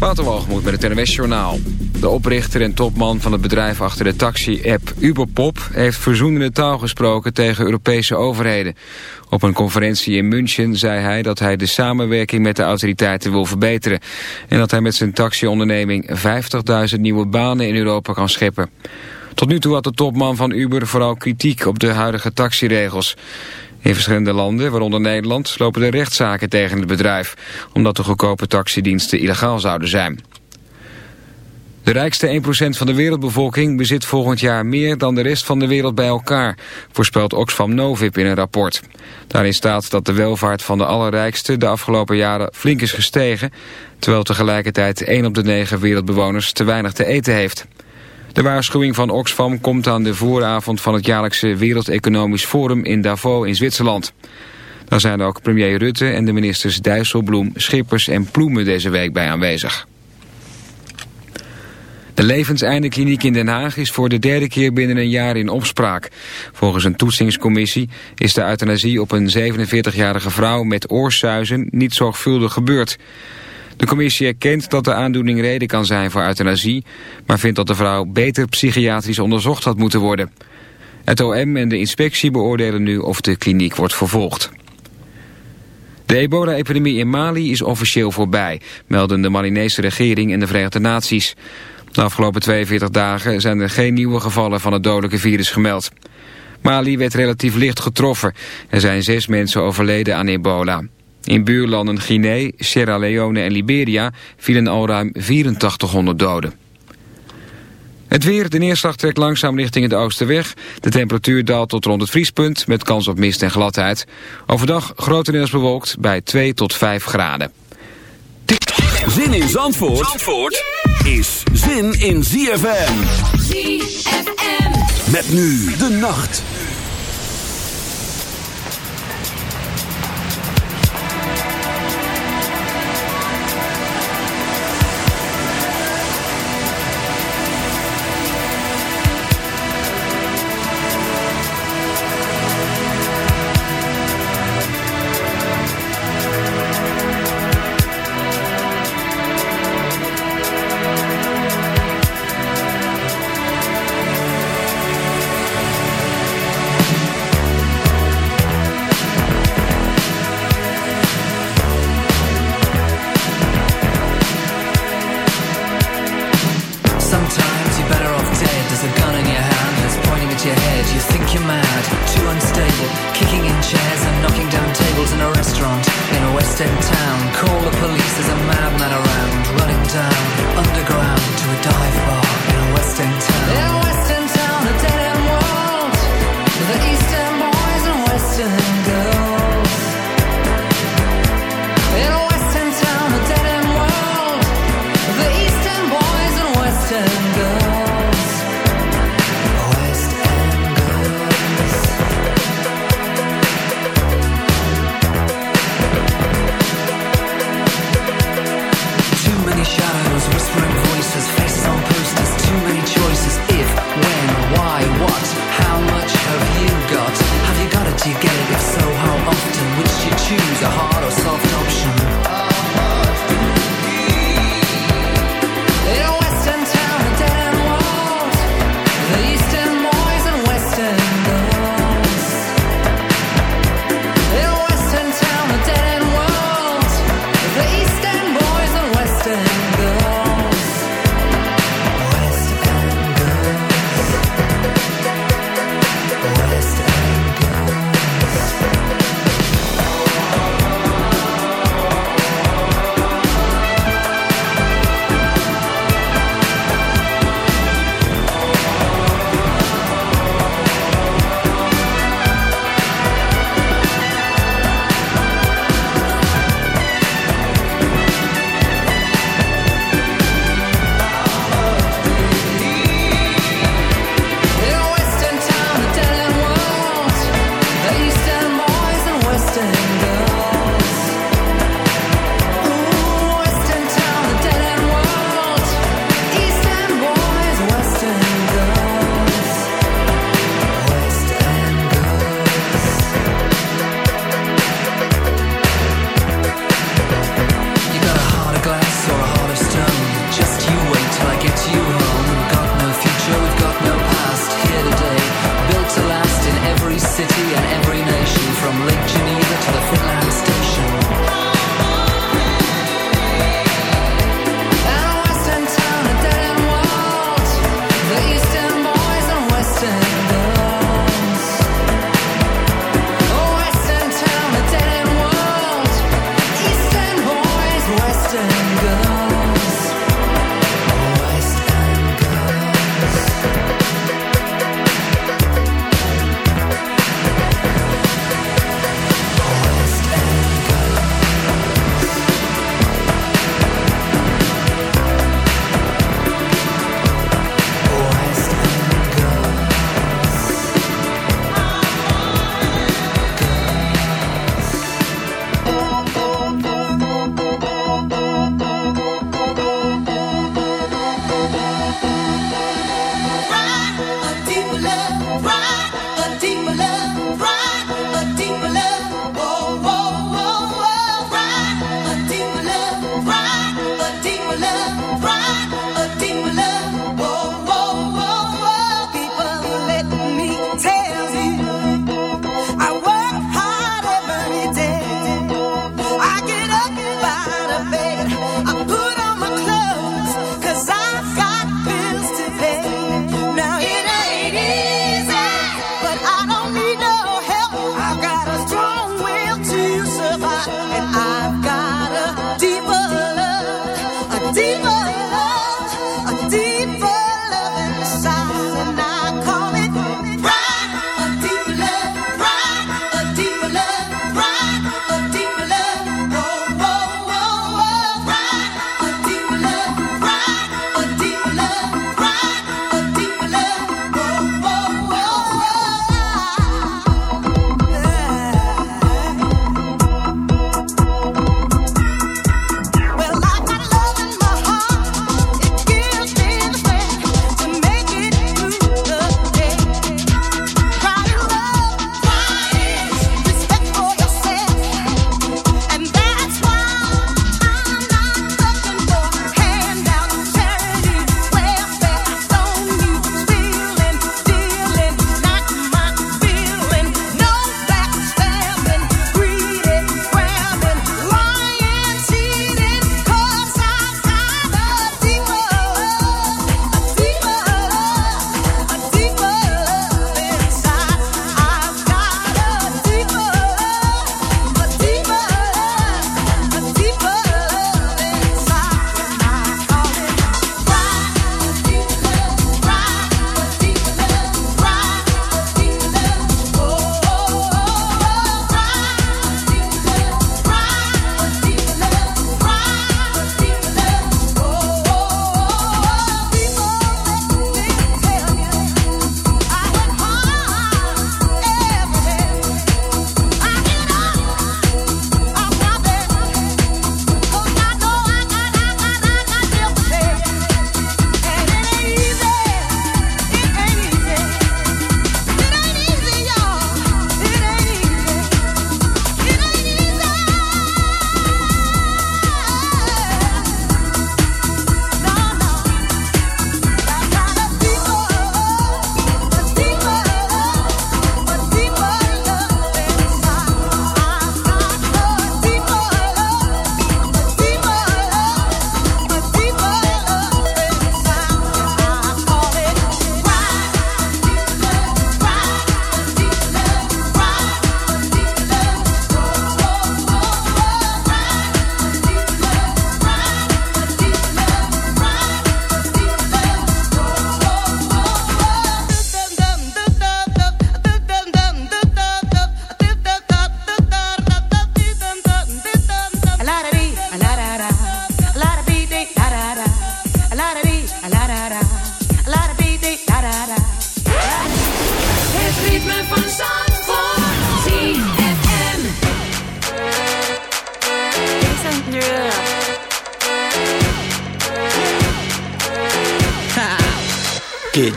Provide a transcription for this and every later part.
Waterwalgemoed met het NWS Journaal. De oprichter en topman van het bedrijf achter de taxi-app Uberpop... heeft verzoenende taal gesproken tegen Europese overheden. Op een conferentie in München zei hij dat hij de samenwerking met de autoriteiten wil verbeteren... en dat hij met zijn taxionderneming 50.000 nieuwe banen in Europa kan scheppen. Tot nu toe had de topman van Uber vooral kritiek op de huidige taxiregels... In verschillende landen, waaronder Nederland, lopen er rechtszaken tegen het bedrijf, omdat de goedkope taxidiensten illegaal zouden zijn. De rijkste 1% van de wereldbevolking bezit volgend jaar meer dan de rest van de wereld bij elkaar, voorspelt Oxfam Novib in een rapport. Daarin staat dat de welvaart van de allerrijkste de afgelopen jaren flink is gestegen, terwijl tegelijkertijd 1 op de 9 wereldbewoners te weinig te eten heeft. De waarschuwing van Oxfam komt aan de vooravond van het jaarlijkse Wereld Economisch Forum in Davos in Zwitserland. Daar zijn ook premier Rutte en de ministers Dijsselbloem, Schippers en Ploemen deze week bij aanwezig. De levenseindekliniek in Den Haag is voor de derde keer binnen een jaar in opspraak. Volgens een toetsingscommissie is de euthanasie op een 47-jarige vrouw met oorsuizen niet zorgvuldig gebeurd. De commissie erkent dat de aandoening reden kan zijn voor euthanasie... maar vindt dat de vrouw beter psychiatrisch onderzocht had moeten worden. Het OM en de inspectie beoordelen nu of de kliniek wordt vervolgd. De ebola-epidemie in Mali is officieel voorbij, melden de Malinese regering en de Verenigde Naties. De afgelopen 42 dagen zijn er geen nieuwe gevallen van het dodelijke virus gemeld. Mali werd relatief licht getroffen. Er zijn zes mensen overleden aan ebola. In buurlanden Guinea, Sierra Leone en Liberia vielen al ruim 8400 doden. Het weer, de neerslag trekt langzaam richting het oosten weg. De temperatuur daalt tot rond het vriespunt met kans op mist en gladheid. Overdag grotendeels bewolkt bij 2 tot 5 graden. Zin in Zandvoort, Zandvoort is zin in ZFM. ZFM. Met nu de nacht.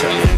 Matter.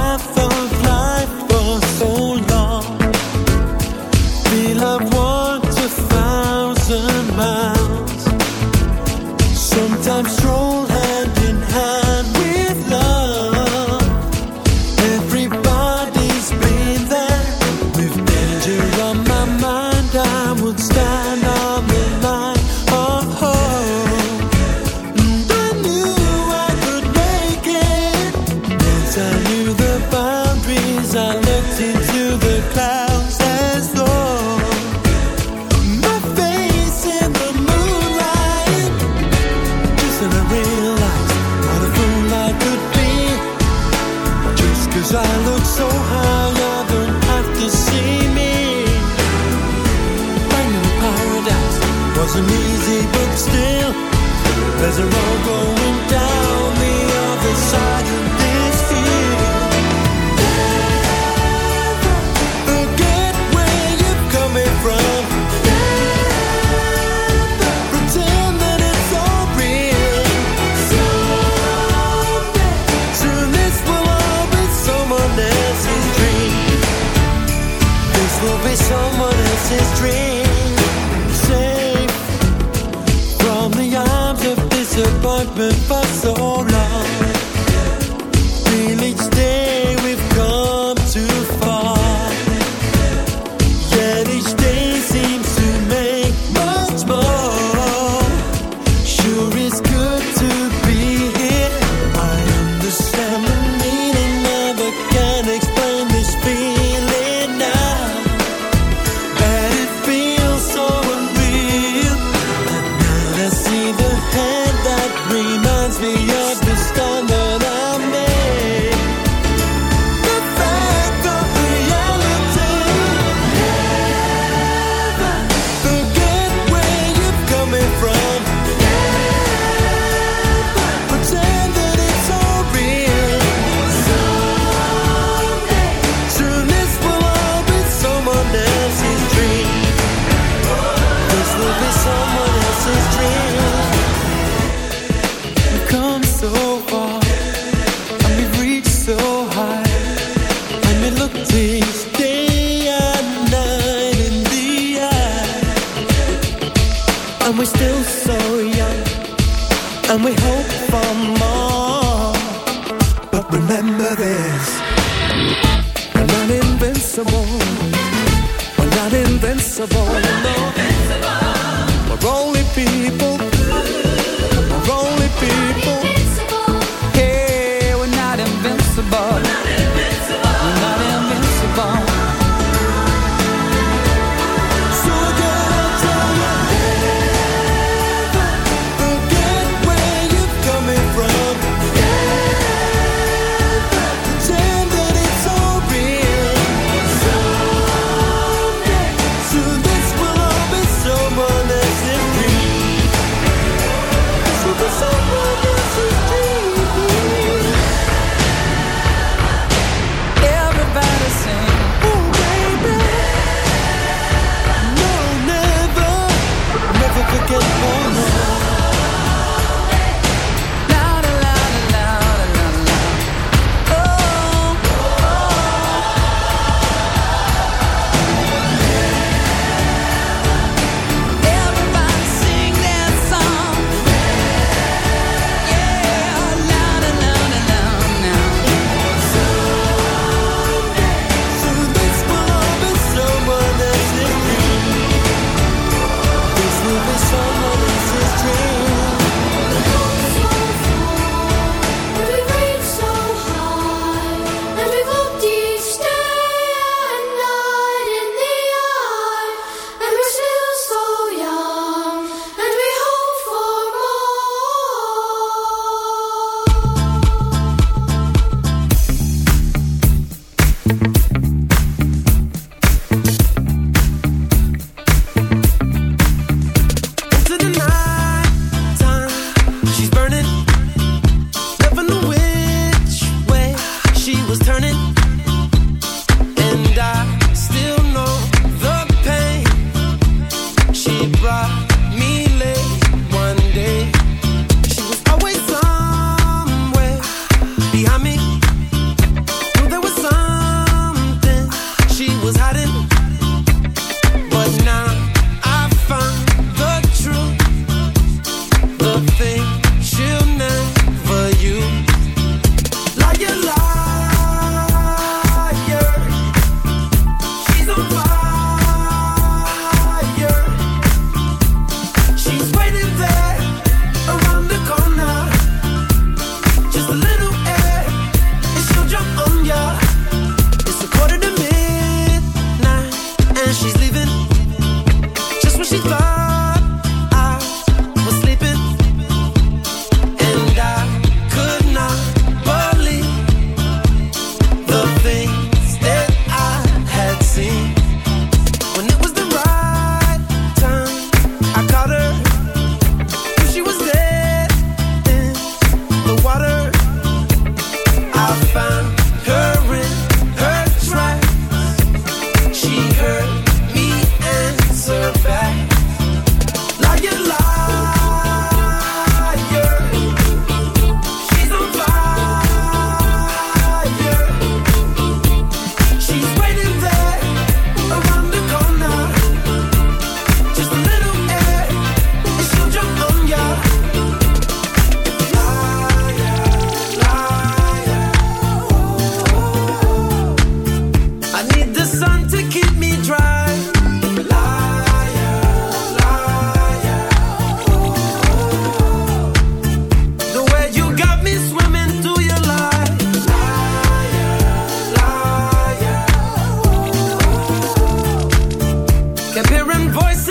Kept hearing voices.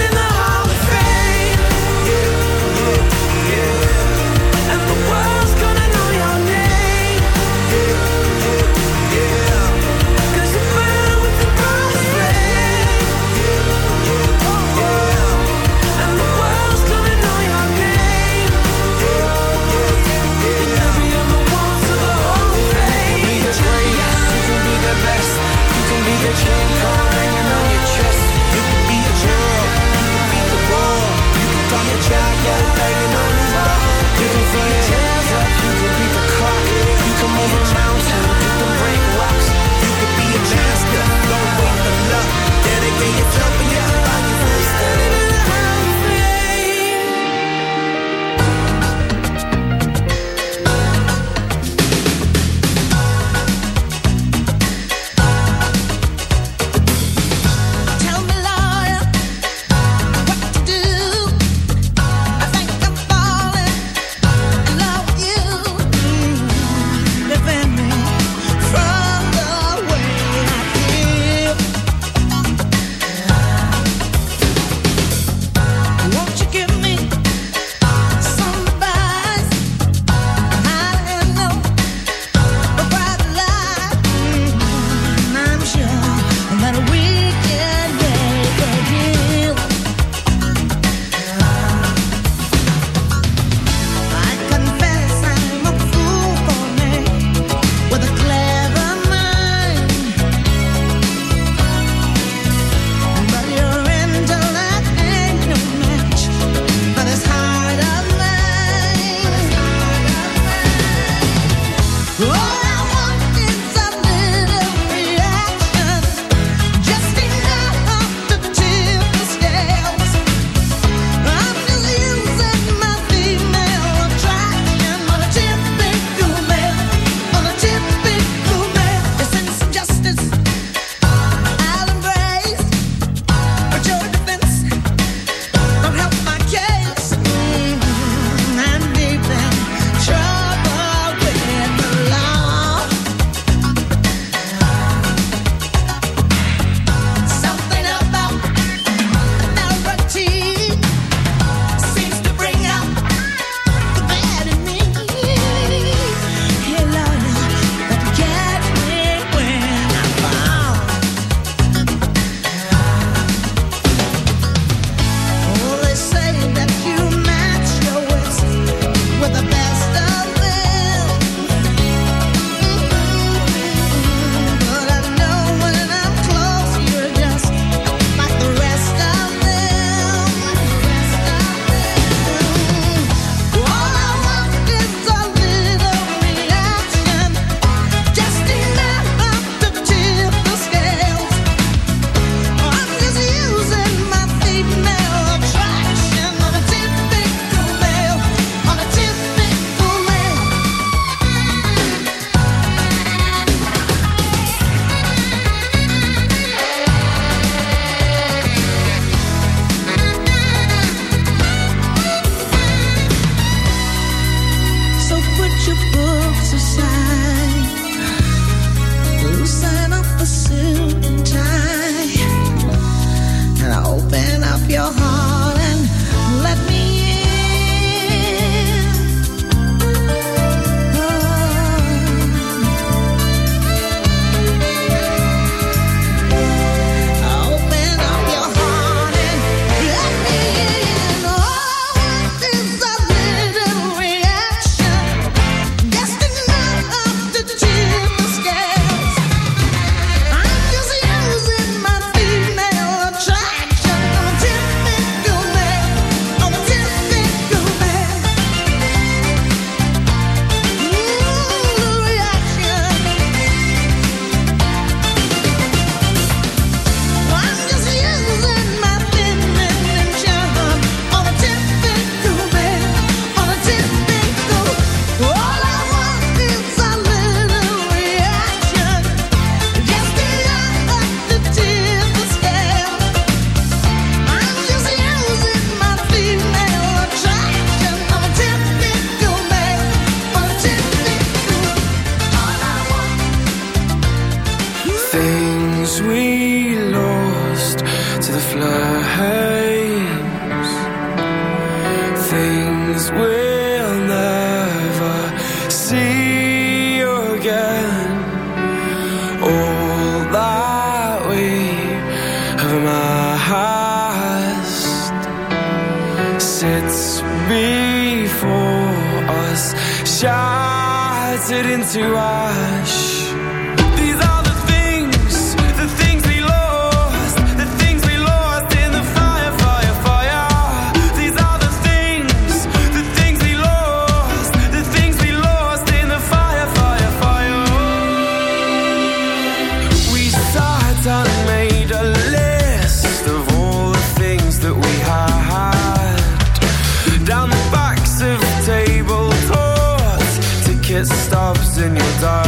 In your diaries.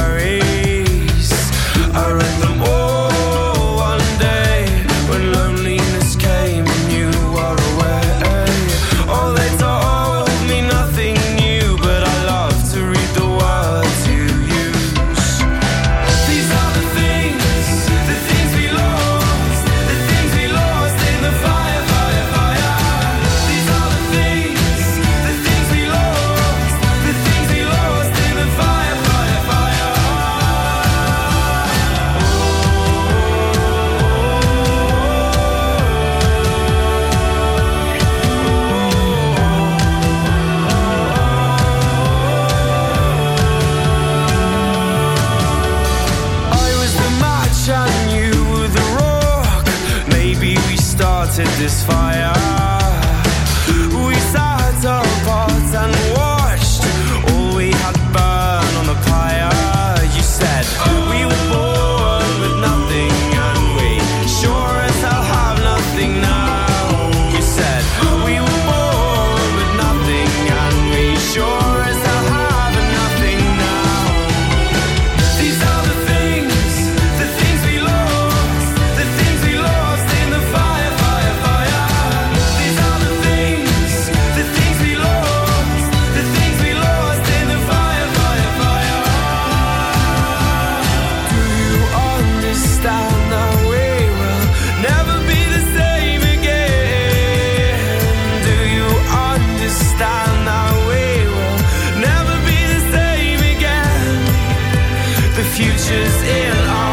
Future's in our